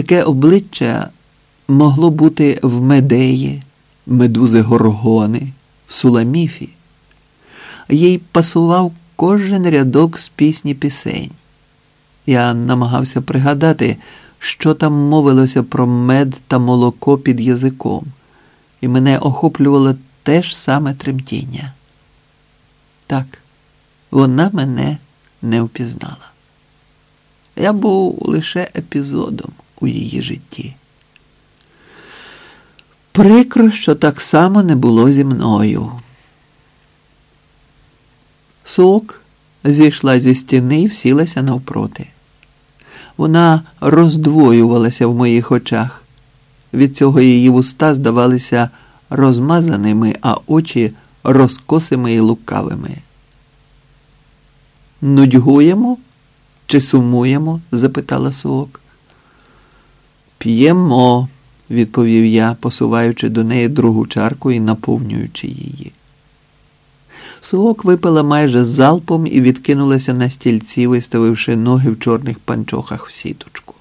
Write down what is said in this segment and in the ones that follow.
Таке обличчя могло бути в медеї, медузи горгони, в суламіфі. Їй пасував кожен рядок з пісні пісень. Я намагався пригадати, що там мовилося про мед та молоко під язиком, і мене охоплювало те ж саме тремтіння. Так, вона мене не впізнала. Я був лише епізодом у її житті. Прикро, що так само не було зі мною. Сок зійшла зі стіни і всілася навпроти. Вона роздвоювалася в моїх очах. Від цього її вуста здавалися розмазаними, а очі розкосими і лукавими. Нудьгуємо чи сумуємо? запитала Суок. П'ємо, відповів я, посуваючи до неї другу чарку і наповнюючи її. Суок випила майже залпом і відкинулася на стільці, виставивши ноги в чорних панчохах в сіточку.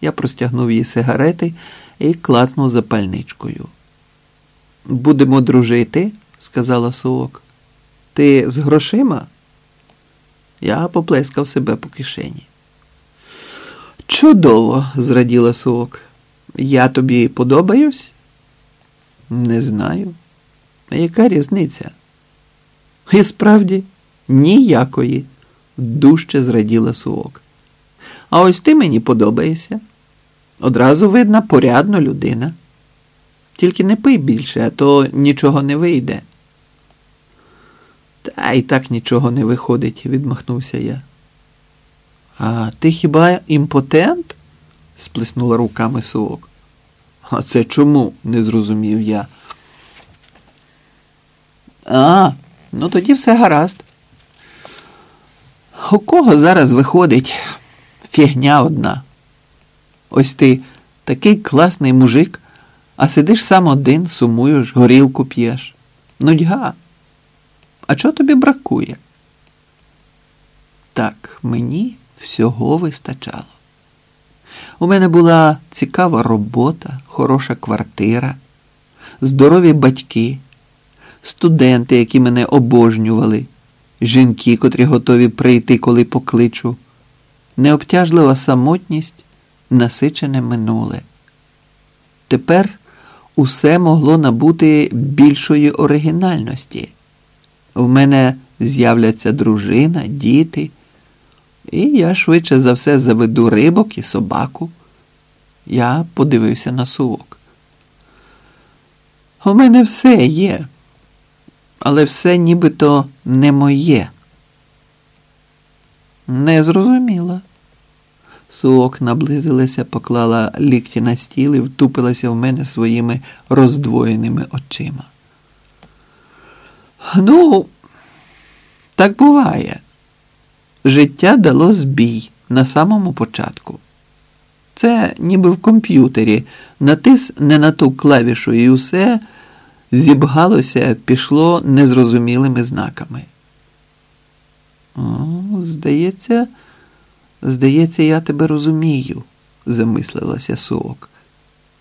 Я простягнув їй сигарети і клацнув запальничкою. Будемо дружити, сказала Суок. Ти з грошима? Я поплескав себе по кишені. Чудово, зраділа Суок. Я тобі подобаюсь? Не знаю. Яка різниця? І справді ніякої, дужче зраділа Суок. А ось ти мені подобаєшся. Одразу видна порядна людина. Тільки не пий більше, а то нічого не вийде. Та й так нічого не виходить, відмахнувся я. А ти хіба імпотент? сплеснула руками Суок. А це чому? не зрозумів я. А, ну тоді все гаразд. У кого зараз виходить фігня одна? Ось ти такий класний мужик, а сидиш сам один, сумуєш, горілку п'єш. Нудьга. А чого тобі бракує? Так, мені всього вистачало. У мене була цікава робота, хороша квартира, здорові батьки, студенти, які мене обожнювали, жінки, котрі готові прийти, коли покличу, необтяжлива самотність, насичене минуле. Тепер усе могло набути більшої оригінальності. В мене з'являться дружина, діти, і я швидше за все заведу рибок і собаку. Я подивився на сувок. У мене все є, але все нібито не моє. Не зрозуміла. Суок наблизилася, поклала лікті на стіл і втупилася в мене своїми роздвоєними очима. Ну, так буває. Життя дало збій на самому початку. Це ніби в комп'ютері натис не на ту клавішу і усе зібгалося, пішло незрозумілими знаками. Здається, здається, я тебе розумію, замислилася Суок.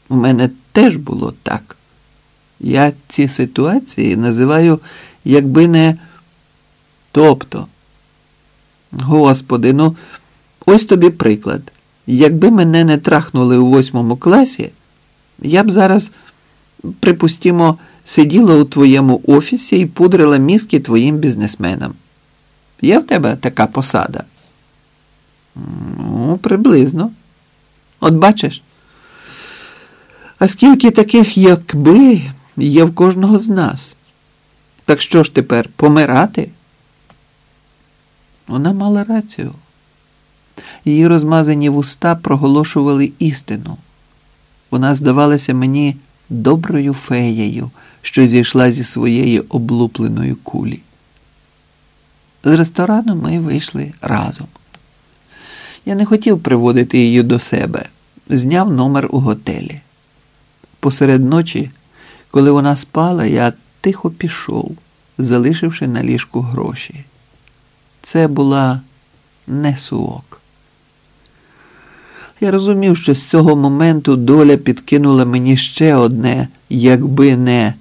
У мене теж було так. Я ці ситуації називаю, якби не тобто. Господи, ну ось тобі приклад. Якби мене не трахнули у восьмому класі, я б зараз, припустімо, сиділа у твоєму офісі і пудрила мізки твоїм бізнесменам. Є в тебе така посада? Ну, приблизно. От бачиш? А скільки таких, якби, є в кожного з нас? Так що ж тепер помирати? Вона мала рацію. Її розмазані вуста проголошували істину. Вона здавалася мені доброю феєю, що зійшла зі своєї облупленої кулі. З ресторану ми вийшли разом. Я не хотів приводити її до себе, зняв номер у готелі. Посеред ночі, коли вона спала, я тихо пішов, залишивши на ліжку гроші. Це була не суок. Я розумів, що з цього моменту доля підкинула мені ще одне, якби не.